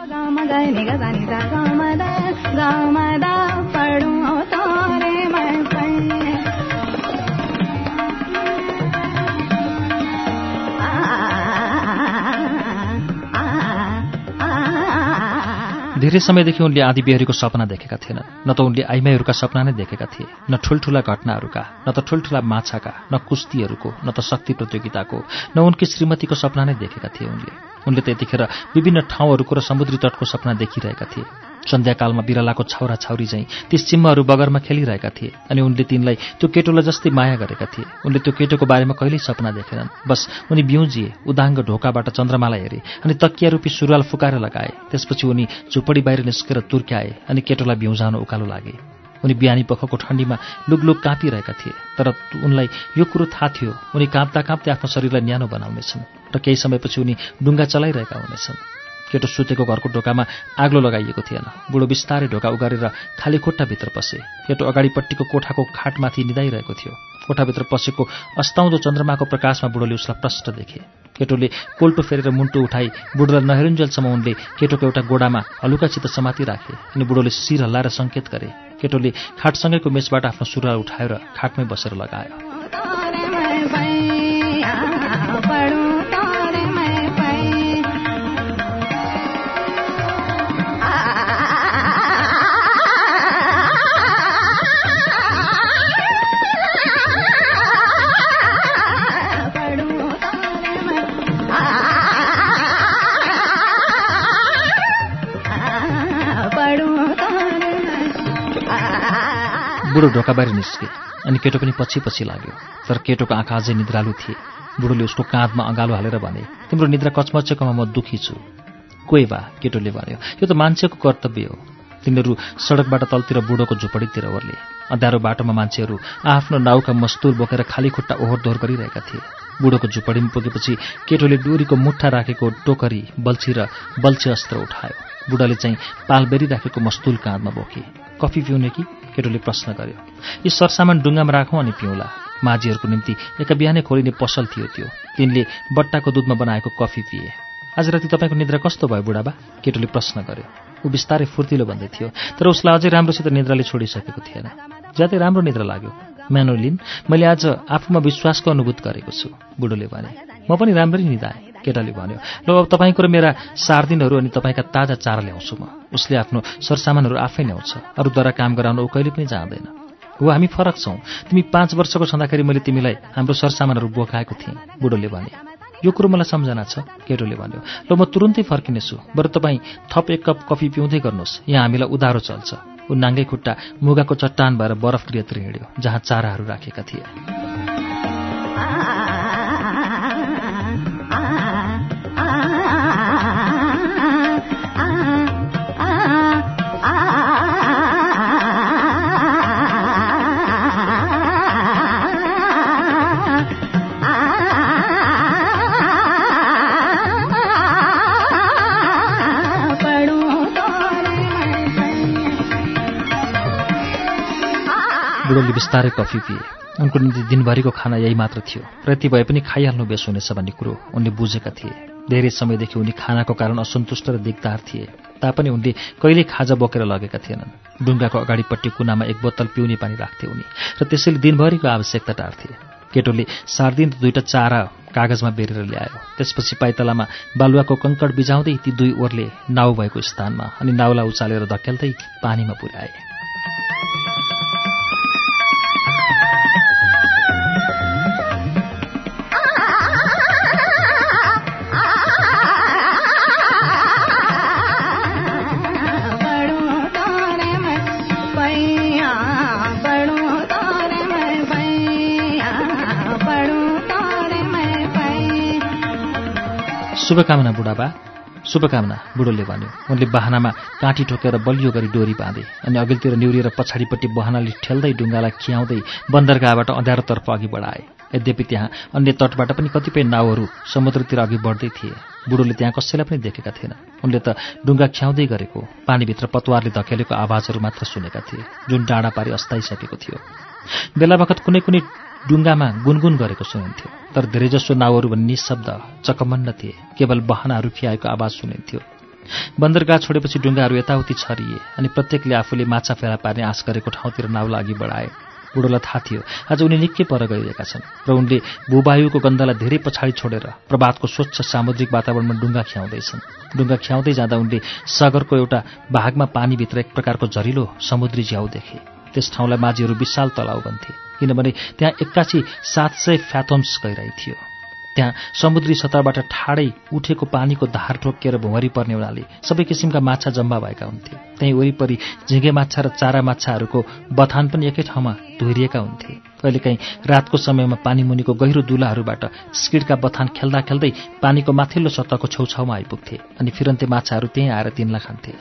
धेरै समयदेखि उनले आदि बिहारीको सपना देखेका थिएनन् न त उनले आइमाईहरूका सपना नै देखेका थिए न ठुल्ठुला घटनाहरूका न त ठुल्ठुला माछाका न कुस्तीहरूको न त शक्ति प्रतियोगिताको न उनकी श्रीमतीको सपना नै देखेका थिए उनले। उनले त यतिखेर विभिन्न ठाउँहरूको र समुद्री तटको सपना देखिरहेका थिए। सन्ध्याकालमा बिरालाको छाउरा छाउरी झैँ ती सिम्महरू बगरमा खेलिरहेका थिए अनि उनले तिनलाई त्यो केटोलाई जस्तै माया गरेका थिए। उनले त्यो केटोको बारेमा कहिल्यै सपना देखेनन्। बस उनी बिउजिए उदाङ्ग ढोकाबाट चन्द्रमालाई हेरे अनि तकिया रूपी सुरुवाल फुकाएर लगाए। त्यसपछि उनी झुपडी बाहिर निस्केर तुर्क्याए अनि केटोलाई बिउजाउन उकालो लागे। उनी बिहानी पखको ठण्डीमा लुगलुग काँपिरहेका थिए। तर उनलाई यो कुरो थाहा थियो उनी काँप्दा काँप्दै आफ्नो शरीरलाई न्यानो बनाउनेछन् र केही समयपछि उनी डुङ्गा चलाइरहेका हुनेछन्। केटो सुतेको घरको ढोकामा आग्लो लगाइएको थिएन। बुढो बिस्तारै ढोका उगारेर खाली कोठाभित्र पसे। केटो अगाडिपट्टिको कोठाको खाटमाथि निदाइरहेको थियो। कोठाभित्र पसेको अस्ताउँदो चन्द्रमाको प्रकाशमा बुढोले उसलाई प्रष्ट देखे। केटोले कोल्टो फेरेर मुन्टो उठाई बुढोलाई नहेरुन्जेलसम्म उनले केटोको एउटा गोडामा हलुकाचित समाति राखे अनि बुढोले शिर हल्लाएर सङ्केत गरे। केटोले खाटसँगैको मेचबाट आफ्नो सुरुवा उठाएर खाटमै बसेर लगायो। बुढो ढोका बाहिर निस्के अनि केटो पनि पछि पछि लाग्यो। तर केटोको आँखा अझै निद्रालु थिए। बुढोले उसको काँधमा अँगालो हालेर भने तिम्रो निद्रा कचमचेकोमा म दुखी छु। कोही बा? केटोले भन्यो। यो त मान्छेको कर्तव्य हो। तिनीहरू सडकबाट तलतिर बुढोको झुपडीतिर ओर्ले। अँध्यारो बाटोमा मान्छेहरू आफ्नो नाउका मस्तुर बोकेर खाली खुट्टा ओहोर दोहोर गरिरहेका थिए। बुढोको झुपडीमा पुगेपछि केटोले डोरीको मुठा राखेको टोकरी बल्छी र बल्छी अस्त्र उठायो। बुढाले चाहिँ पालबेरी राखेको मस्तुल काँधमा बोके। कफी पिउने कि? केटोले प्रश्न गर्यो यी सरसामान डुङ्गामा राखौँ अनि पिउँला। माझीहरूको निम्ति एका बिहानै खोलिने पसल थियो त्यो। तिनले बट्टाको दुधमा बनाएको कफी पिए। आज राति तपाईँको निद्रा कस्तो भयो बुढाबा? केटोले प्रश्न गर्यो ऊ बिस्तारै फुर्तिलो भन्दै थियो तर उसलाई अझै राम्रोसित निद्राले छोडिसकेको थिएन। ज्यादै राम्रो निद्रा लाग्यो। म्यानोलिन मैले आज आफूमा विश्वासको अनुभूत गरेको छु। बुढोले भने म पनि राम्ररी निधाएँ केटाले भन्यो ल अब तपाईँको र मेरा चार दिनहरू अनि तपाईँका ताजा चारा ल्याउँछु म। उसले आफ्नो सरसामानहरू आफै ल्याउँछ। अरूद्वारा काम गराउन ऊ कहिले पनि जाँदैन। हो हामी फरक छौँ। तिमी पाँच वर्षको छँदाखेरि मैले तिमीलाई हाम्रो सरसामानहरू बोकाएको थिएँ। बुढोले भने यो कुरो मलाई सम्झना छ। केटोले भन्यो ल म तुरुन्तै फर्किनेछु। बरु तपाईँ थप एक कप कफी पिउँदै गर्नुहोस्। यहाँ हामीलाई उधारो चल्छ। ऊ नाङ्गै खुट्टा मुगाको चट्टान भएर बरफ गृहतिर हिँड्यो जहाँ चाराहरू राखेका थिए। बुढोले बिस्तारै कफी पिए। उनको निम्ति दिनभरिको खाना यही मात्र थियो। र यति भए पनि खाइहाल्नु बेस हुनेछ भन्ने कुरो उनले बुझेका थिए। धेरै समयदेखि उनी खानाको कारण असन्तुष्ट र दिगदार थिए। तापनि उनले कहिल्यै खाजा बोकेर लगेका थिएनन्। डुङ्गाको अगाडिपट्टि कुनामा एक बोतल पिउने पानी राख्थे उनी र त्यसैले दिनभरिको आवश्यकता टार्थे। केटोले सार्दिन दुईटा चारा कागजमा बेरेर ल्यायो। त्यसपछि पाइतलामा बालुवाको कङ्कड बिजाउँदै ती दुई ओरले नाउ भएको स्थानमा अनि नाउला उचालेर धकेल्दै पानीमा पुर्याए। शुभकामना बुढाबा। शुभकामना बुढोले भन्यो। उनले बाहनामा काँटी ठोकेर बलियो गरी डोरी बाँधे अनि अघिल्तिर निहुरिएर पछाडिपट्टि बहनाले ठेल्दै डुङ्गालाई खियाउँदै बन्दरगाहबाट अँध्यारोतर्फ अघि बढाए। यद्यपि त्यहाँ अन्य तटबाट पनि कतिपय नाउहरू समुद्रतिर अघि बढ्दै थिए। बुढोले त्यहाँ कसैलाई पनि देखेका थिएन। उनले त डुङ्गा ख्याउँदै गरेको पानीभित्र पतवारले धकेलेको आवाजहरू मात्र सुनेका थिए जुन डाँडा पारी अस्ताइसकेको थियो। बेला बखत कुनै कुनै डुङ्गामा गुनगुन गरेको सुनिन्थ्यो। तर धेरैजसो नाउहरू भने निशब्द चकमन्न थिए। केवल बहनाहरू खियाएको आवाज सुनिन्थ्यो। बन्दरगाह छोडेपछि डुङ्गाहरू यताउति छरिए अनि प्रत्येकले आफूले माछा फेला पार्ने आश गरेको ठाउँतिर नाउला अघि बढाए। बुढोलाई थाहा थियो आज उनी निकै पर गइरहेका छन् र उनले भूवायुको गन्धलाई धेरै पछाडि छोडेर प्रभातको स्वच्छ सामुद्रिक वातावरणमा डुङ्गा ख्याउँदैछन्। डुङ्गा ख्याउँदै जाँदा उनले सागरको एउटा भागमा पानीभित्र एक प्रकारको झरिलो समुद्री झ्याउ देखे। त्यस ठाउँलाई माझीहरू विशाल तलाउ भन्थे। किनभने त्यहाँ एक्कासी सात सय फ्याथम्स गइरहे थियो। त्यहाँ समुद्री सतहबाट ठाडै उठेको पानीको धार ठोकिएर भुँवरी पर्ने हुनाले सबै किसिमका माछा जम्मा भएका हुन्थे। त्यहीँ वरिपरि झिँगे माछा र चारा माछाहरूको बथान पनि एकै ठाउँमा धोइरिएका हुन्थे। कहिलेकाहीँ रातको समयमा पानीमुनिको गहिरो दुलाहरूबाट स्किडका बथान खेल्दा खेल्दै पानीको माथिल्लो सतहको छेउछाउमा आइपुग्थे अनि फिरन्ते माछाहरू त्यहीँ आएर तिनलाई खान्थे।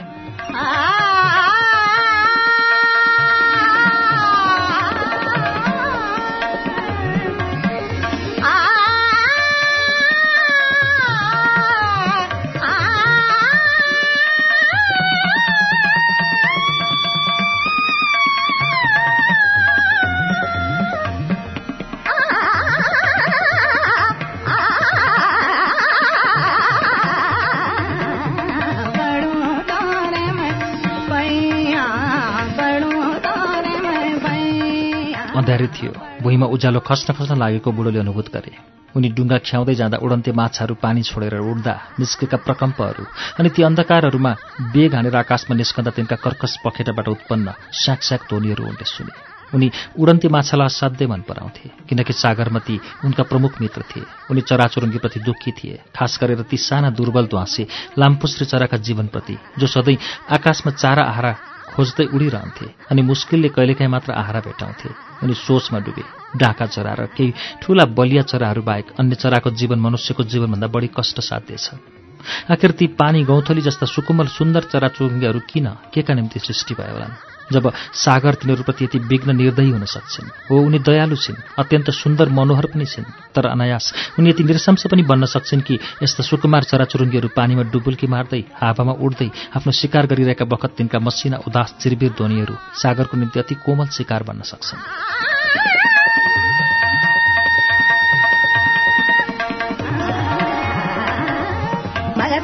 अँध्यारै थियो। भुइँमा उज्यालो खस्न खस्न लागेको बुढोले अनुभूत गरे। उनी डुङ्गा ख्याउँदै जाँदा उडन्ते माछाहरू पानी छोडेर उड्दा निस्केका प्रकम्पहरू अनि ती अन्धकारहरूमा बेग हानेर आकाशमा निस्कँदा तिनका कर्कस पखेटाबाट उत्पन्न स्याक ध्वनिहरू उनले सुने। उनी उडन्ते माछालाई असाध्यै मन पराउँथे किनकि सागरमती उनका प्रमुख मित्र थिए। उनी चराचुरुङ्गीप्रति दुःखी थिए खास गरेर ती साना दुर्बल ध्वासे लामपुस्रे चराका जीवनप्रति जो सधैँ आकाशमा चारा आहारा खोज्दै उडिरहन्थे अनि मुस्किलले कहिलेकाहीँ मात्र आहारा भेटाउँथे। उनी सोचमा डुबे डाका चरा र केही ठूला बलिया चराहरू बाहेक अन्य चराको जीवन मनुष्यको जीवनभन्दा बढी कष्टसाध्य छ आखिर पानी गौथली जस्ता सुकुमल सुन्दर चराचुरुङ्गीहरू किन के का निम्ति सृष्टि भयो होलान्? जब सागर तिनीहरूप्रति यति विघ्न निर्दयी हुन सक्छन् हो उनी दयालु छिन् अत्यन्त सुन्दर मनोहर पनि छिन् तर अनायास उनी यति निरशंस पनि बन्न सक्छन् कि यस्ता सुकुमार चराचुरुङ्गीहरू पानीमा डुबुल्की मार्दै हावामा उड्दै आफ्नो शिकार गरिरहेका बखत तिनका मसिना उदास चिरबिर ध्वनिहरू सागरको निम्ति अति कोमल शिकार बन्न सक्छन्।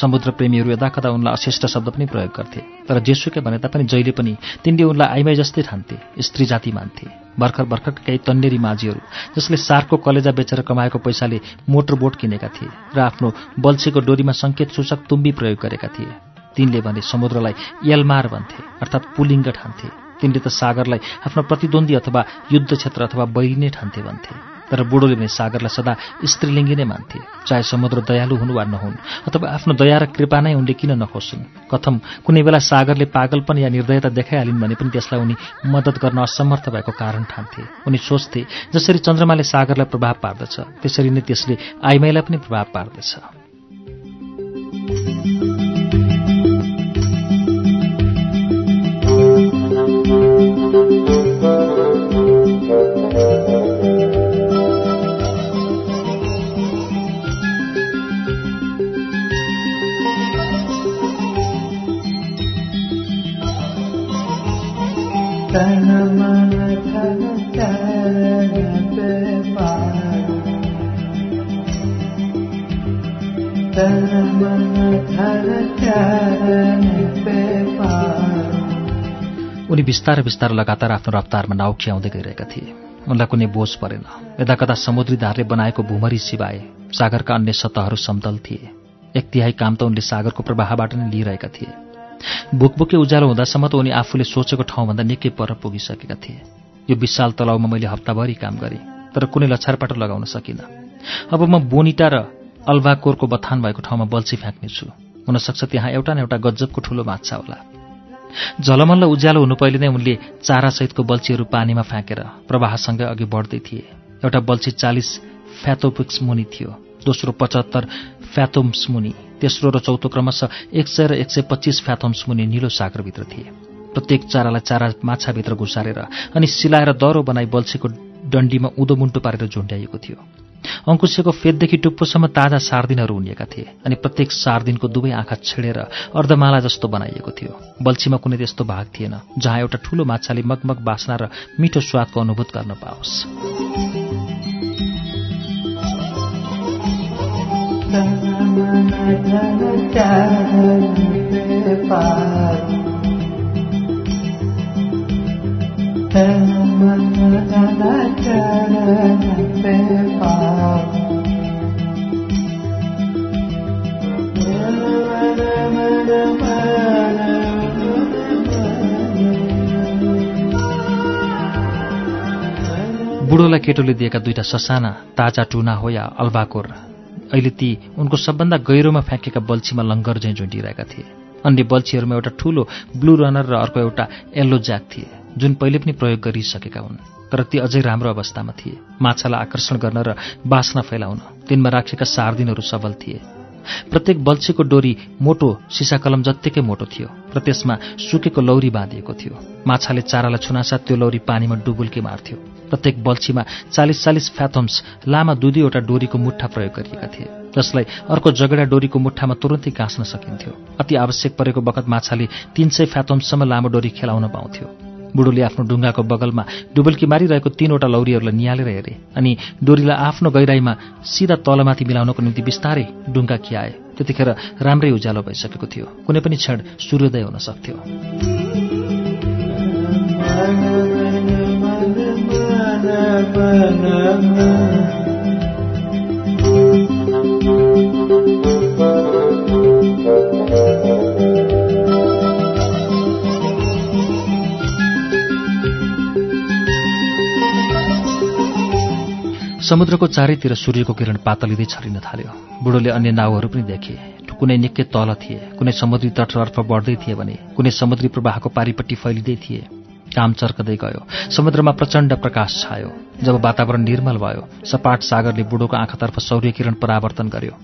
समुद्र प्रेमीहरू यदाकदा उनलाई अशिष्ट शब्द पनि प्रयोग गर्थे तर जेसुकै भने तापनि जहिले पनि तिनले उनलाई आइमाई जस्तै ठान्थे स्त्री जाति मान्थे। भर्खर भर्खर केही तन्नेरी माझीहरू जसले सार्कको कलेजा बेचेर कमाएको पैसाले मोटर बोट किनेका थिए र आफ्नो बल्छीको डोरीमा सङ्केत सूचक तुम्बी प्रयोग गरेका थिए। तिनले भने समुद्रलाई यलमार भन्थे अर्थात् पुलिङ्ग ठान्थे। तिनले त सागरलाई आफ्नो प्रतिद्वन्दी अथवा युद्ध क्षेत्र अथवा बैरी नै ठान्थे भन्थे। तर बुढोले भने सागरलाई सदा स्त्रीलिङ्गी नै मान्थे। चाहे समुद्र दयालु हुन् वा नहुन् अथवा आफ्नो दया र कृपा नै उनले किन नखोसुन्? कथम कुनै बेला सागरले पागलपन या निर्दयता देखाइहालिन् भने पनि त्यसलाई उनी मद्दत गर्न असमर्थ भएको कारण ठान्थे। उनी सोच्थे जसरी चन्द्रमाले सागरलाई प्रभाव पार्दछ त्यसरी नै त्यसले आइमाईलाई पनि प्रभाव पार्दछ। उनी बिस्तारै बिस्तारै लगातार आफ्नो रफ्तारमा नाउ खियाउँदै गइरहेका थिए। उनलाई कुनै बोझ परेन। यता कता समुद्री धारले बनाएको भूमरी सिवाए सागरका अन्य सतहहरू समतल थिए। एक तिहाई काम त उनले सागरको प्रवाहबाट नै लिइरहेका थिए। बुकबुके उज्यालो हुँदासम्म त उनी आफूले सोचेको ठाउँभन्दा निकै पर पुगिसकेका थिए। यो विशाल तलाउमा मैले हप्ताभरि काम गरेँ तर कुनै लछारपाटो लगाउन सकिनँ। अब म बोनिटा र अल्भाकोरको बथान भएको ठाउँमा बल्छी फ्याँक्नेछु। हुनसक्छ त्यहाँ एउटा न एउटा गज्जबको ठुलो माछा होला। झलमल्ल उज्यालो हुनु पहिले नै उनले चारासहितको बल्छीहरू पानीमा फ्याँकेर प्रवाहसँगै अघि बढ्दै थिए। एउटा बल्छी चालिस फ्याथोपिक्स मुनि थियो दोस्रो पचहत्तर फ्याथोम्स मुनि तेस्रो र चौथो क्रमशः एक सय र एक सय पच्चिस फ्याथोम्स मुनि निलो सागरभित्र थिए। प्रत्येक चारालाई चारा माछाभित्र घुसारेर अनि सिलाएर दह्रो बनाई बल्छीको डन्डीमा उँधो मुन्टो पारेर झुन्ड्याइएको थियो। अङ्कुशेको फेददेखि टुप्पोसम्म ताजा सार्दिनहरू उनिएका थिए अनि प्रत्येक सार्दिनको दुवै आँखा छेडेर अर्धमाला जस्तो बनाइएको थियो। बल्छीमा कुनै त्यस्तो भाग थिएन जहाँ एउटा ठूलो माछाले मगमग बास्ना र मिठो स्वादको अनुभूत गर्न पाओस्। बुढोलाई केटोले दिएका दुईटा ससाना ताजा टुना हो या अल्बाकोर। अहिले ती उनको सबभन्दा गहिरोमा फ्याँकेका बल्छीमा लङ्गर झैँ झुन्डिरहेका थिए। अन्य बल्छीहरूमा एउटा ठूलो ब्लू रनर र अर्को एउटा येल्लो ज्याक थिए। जुन पहिले पनि प्रयोग गरिसकेका हुन् तर ती अझै राम्रो अवस्थामा थिए। माछालाई आकर्षण गर्न र बास्न फैलाउन तिनमा राखेका सार्दिनहरू सबल थिए। प्रत्येक बल्छीको डोरी मोटो सिसाकलम जत्तिकै मोटो थियो र त्यसमा सुकेको लौरी बाँधिएको थियो। माछाले चारालाई छुनासाथ त्यो लौरी पानीमा डुबुल्की मार्थ्यो। प्रत्येक बल्छीमा चालिस चालिस फ्याथम्स लामा दुई दुईवटा डोरीको मुठा प्रयोग गरिएका थिए। जसलाई अर्को जगडा डोरीको मुठामा तुरन्तै गाँच्न सकिन्थ्यो। अति आवश्यक परेको बखत माछाले तीन सय फ्याथम्ससम्म लामो डोरी खेलाउन पाउँथ्यो। बुढोले आफ्नो ढुङ्गाको बगलमा डुबल्की मारिरहेको तीनवटा लौरीहरूलाई निहालेर हेरे अनि डोरीलाई आफ्नो गहिराईमा सिधा तलमाथि मिलाउनको निम्ति बिस्तारै ढुङ्गा खियाए। त्यतिखेर राम्रै उज्यालो भइसकेको थियो। कुनै पनि क्षण सूर्योदय हुन सक्थ्यो। समुद्रको चारैतिर सूर्यको किरण पातलिँदै छरिन थाल्यो। बुढोले अन्य नाउहरू पनि देखे। कुनै निकै तल थिए। कुनै समुद्री तटतर्फ बढ्दै थिए भने कुनै समुद्री प्रवाहको पारिपट्टि फैलिँदै थिए। काम चर्कदै गयो। समुद्रमा प्रचण्ड प्रकाश छायो। जब वातावरण निर्मल भयो सपाट सागरले बुढोको आँखातर्फ सौर्य किरण परावर्तन गर्यो।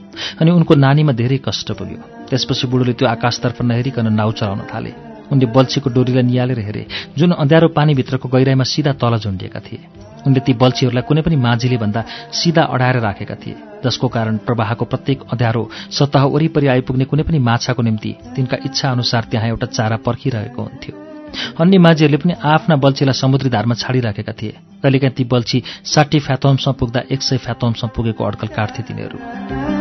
अनि उनको नानीमा धेरै कष्ट पुग्यो। त्यसपछि बुढोले त्यो आकाशतर्फ नहेरिकन नाउ चलाउन थाले। उनले बल्छीको डोरीलाई निहालेर हेरे जुन अँध्यारो पानीभित्रको गहिराईमा सिधा तल झुन्डिएका थिए। उनले ती बल्छीहरूलाई कुनै पनि माझीले भन्दा सिधा अडाएर राखेका थिए जसको कारण प्रवाहको प्रत्येक अँध्यारो सतह वरिपरि आइपुग्ने कुनै पनि माछाको निम्ति तिनका इच्छा अनुसार त्यहाँ एउटा चारा पर्खिरहेको हुन्थ्यो। अन्य माझीहरूले पनि आफ्ना बल्छीलाई समुद्री धारमा छाडिराखेका थिए। कहिलेकाहीँ ती बल्छी साठी फ्याथोम्समा पुग्दा एक सय फ्याथोम्समा पुगेको अड्कल काट्थे तिनीहरू।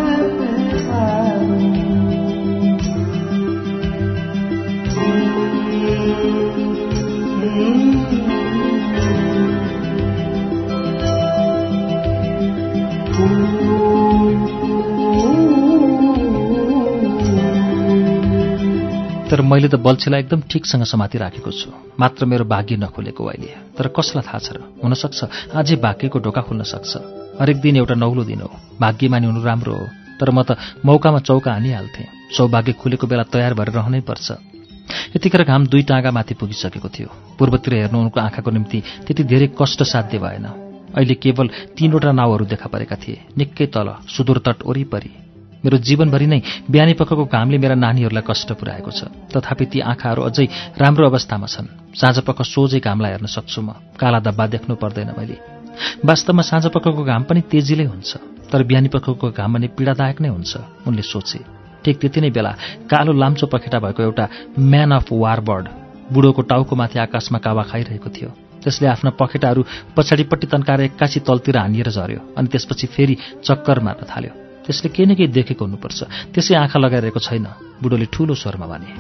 तर मैले त बल्छीलाई एकदम ठिकसँग समातिराखेको छु। मात्र मेरो भाग्य नखुलेको अहिले। तर कसलाई थाहा छ र? हुनसक्छ। अझै भाग्यको ढोका खुल्न सक्छ हरेक दिन एउटा नौलो दिन हो। भाग्यमानी हुनु राम्रो हो। तर म त मौकामा चौका हानिहाल्थेँ। सौभाग्य खुलेको बेला तयार भएर रहनै पर्छ। यतिखेर घाम दुई टाँगा माथि पुगिसकेको थियो। पूर्वतिर हेर्नु उनको आँखाको निम्ति त्यति धेरै कष्ट साध्य भएन। अहिले केवल तीनवटा नाउँहरू देखा परेका थिए। निकै तल सुदूर तट वरिपरि। मेरो जीवनभरि नै बिहानी पखको घामले मेरा नानीहरूलाई कष्ट पुर्याएको छ। तथापि ती आँखाहरू अझै राम्रो अवस्थामा छन्। साँझ पख सोझै घामलाई हेर्न सक्छु म। काला धब्बा देख्नु पर्दैन मैले। वास्तवमा साँझ पखको घाम पनि तेजिलै हुन्छ तर बिहानी पखको घाम पनि पीडादायक नै हुन्छ उनले सोचे। ठिक त्यति नै बेला कालो लाम्चो पखेटा भएको एउटा म्यान अफ वार बर्ड बुढोको टाउकोमाथि आकाशमा कावा खाइरहेको थियो। त्यसले आफ्ना पखेटाहरू पछाडिपट्टि तन्काएर एक्कासी तलतिर हानिएर झऱ्यो अनि त्यसपछि फेरि चक्कर मार्न थाल्यो। त्यसले केही न केही देखेको हुनुपर्छ त्यसै आँखा लगाइरहेको छैन बुढोले ठूलो स्वरमा भने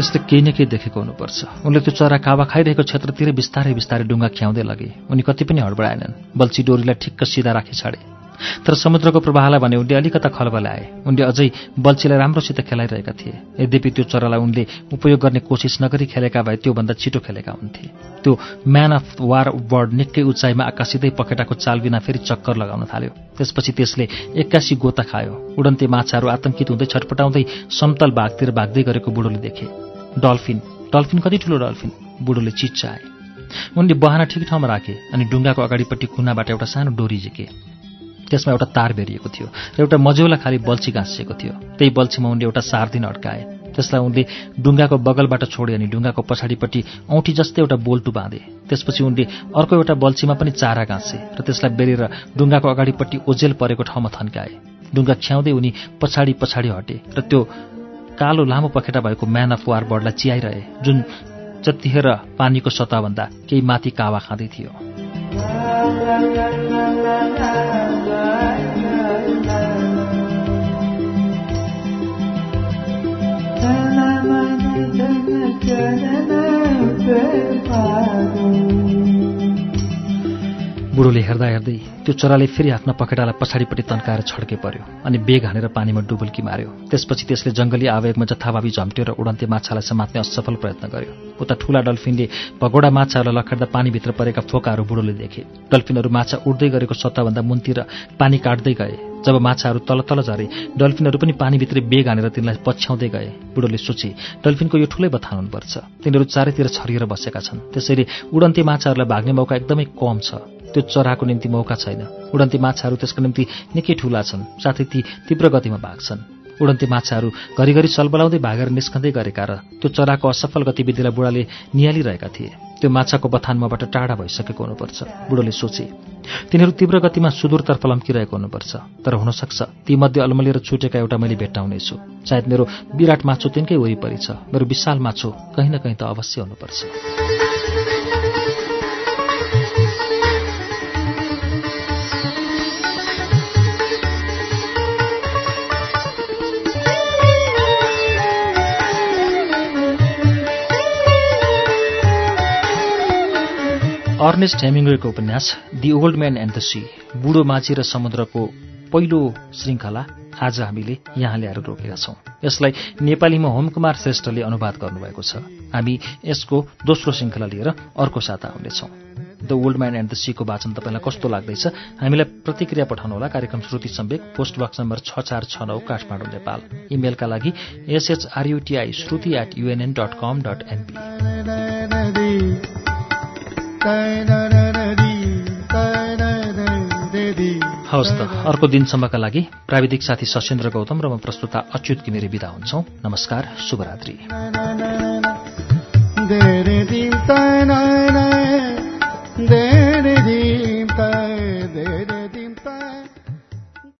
त्यसले केही न केही देखेको हुनुपर्छ। उनले त्यो चरा कावा खाइरहेको क्षेत्रतिर बिस्तारै बिस्तारै डुङ्गा ख्याउँदै लगे। उनी कति पनि हडबडाएनन् बल्छी डोरीलाई ठिक्क सिधा राखी छाडे। तर समुद्रको प्रवाहलाई भने उनले अलिकता खलबलाए उनले अझै बल्छीलाई राम्रोसित खेलाइरहेका थिए। यद्यपि त्यो चरालाई उनले उपयोग गर्ने कोसिस नगरी खेलेका भए त्योभन्दा छिटो खेलेका हुन्थे। त्यो म्यान अफ वार बर्ड निकै उचाइमा आकाशिँदै पखेटाको चाल बिना फेरि चक्कर लगाउन थाल्यो। त्यसपछि त्यसले एक्कासी गोता खायो। उडन्ते माछाहरू आतंकित हुँदै छटपटाउँदै समतल भागतिर भाग्दै गरेको बुढोले देखे। डल्फिन। डल्फिन कति ठुलो डल्फिन? बुढोले चिच्चाए उनले बहाना ठिक ठाउँमा राखे अनि डुङ्गाको अगाडिपट्टि कुनाबाट एउटा सानो डोरी झिके। त्यसमा एउटा तार बेरिएको थियो र एउटा मझौला खाली बल्छी गाँसिएको थियो। त्यही बल्छीमा उनले एउटा सारदिन अड्काए। त्यसलाई उनले डुङ्गाको बगलबाट छोडे अनि डुङ्गाको पछाडिपट्टि औँठी जस्तै एउटा बोल्टु बाँधे। त्यसपछि उनले अर्को एउटा बल्छीमा पनि चारा गाँसे र त्यसलाई बेरेर डुङ्गाको अगाडिपट्टि ओझेल परेको ठाउँमा थन्काए। डुङ्गा छ्याउँदै उनी पछाडि पछाडि हटे र त्यो कालो लामो पखेटा भएको म्यान अफ वार बर्डलाई चियाइरहे जुन जतिखेर पानीको सतहभन्दा केही माथि कावा खाँदै थियो बुढोले हेर्दा हेर्दै त्यो चराले फेरि आफ्ना पखेटालाई पछाडिपट्टि तन्काएर छड्के पर्यो अनि बेग हानेर पानीमा डुबुल्की मार्यो। त्यसपछि त्यसले जङ्गली आवेगमा जथाभावी झम्ट्यो र उडन्ते माछालाई समात्ने असफल प्रयत्न गर्यो। उता ठूला डल्फिनले भगोडा माछाहरूलाई लखेर्दा पानीभित्र परेका फोकाहरू बुढोले देखे। डल्फिनहरू माछा उड्दै गरेको सत्ताभन्दा मुन्तिर पानी काट्दै गए। जब माछाहरू तल तल झरे डल्फिनहरू पनि पानीभित्रै बेग हानेर तिनलाई पछ्याउँदै गए। बुढोले सोचे डल्फिनको यो ठुलै बथान हुनुपर्छ। तिनीहरू चारैतिर छरिएर बसेका छन्। त्यसैले उडन्ते माछाहरूलाई भाग्ने मौका एकदमै कम छ। त्यो चराको निम्ति मौका छैन। उडन्ती माछाहरू त्यसको निम्ति निकै ठूला छन् साथै ती तीव्र गतिमा भाग्छन्। उडन्ती माछाहरू घरिघरि सलबलाउँदै भागेर निस्कँदै गरेका र त्यो चराको असफल गतिविधिलाई बुढाले निहालिरहेका थिए। त्यो माछाको बथानमाबाट टाढा भइसकेको हुनुपर्छ बुढोले सोचे। तिनीहरू तीव्र गतिमा सुदूरतर्फ लम्किरहेको हुनुपर्छ तर हुनसक्छ तीमध्ये अल्मलिएर छुटेका एउटा मैले भेट्टाउनेछु। सायद मेरो विराट माछो तिनकै वरिपरि छ मेरो विशाल माछो कहीँ न कहीँ त अवश्य हुनुपर्छ। अर्नेस्ट हेमिङ्वेको उपन्यास the old man and the sea बुढो माझी र समुद्रको पहिलो श्रृङ्खला आज हामीले यहाँ ल्याएर रोकेका छौँ। यसलाई नेपालीमा होमकुमार श्रेष्ठले अनुवाद गर्नुभएको छ। हामी यसको दोस्रो श्रृङ्खला लिएर अर्को साता आउनेछौँ। The old man and the सीको वाचन तपाईँलाई कस्तो लाग्दैछ? हामीलाई प्रतिक्रिया पठाउनुहोला। कार्यक्रम श्रुति सम्वेक पोस्ट बक्स नम्बर छ चार छ नौ काठमाडौँ नेपाल। इमेलका लागि S H R U T I Shruti at UNN dot com dot NP हवस् त अर्को दिनसम्मका लागि प्राविधिक साथी सशेन्द्र गौतम र म प्रस्तुता अच्युत किमिरे विदा हुन्छौ। नमस्कार शुभरात्री।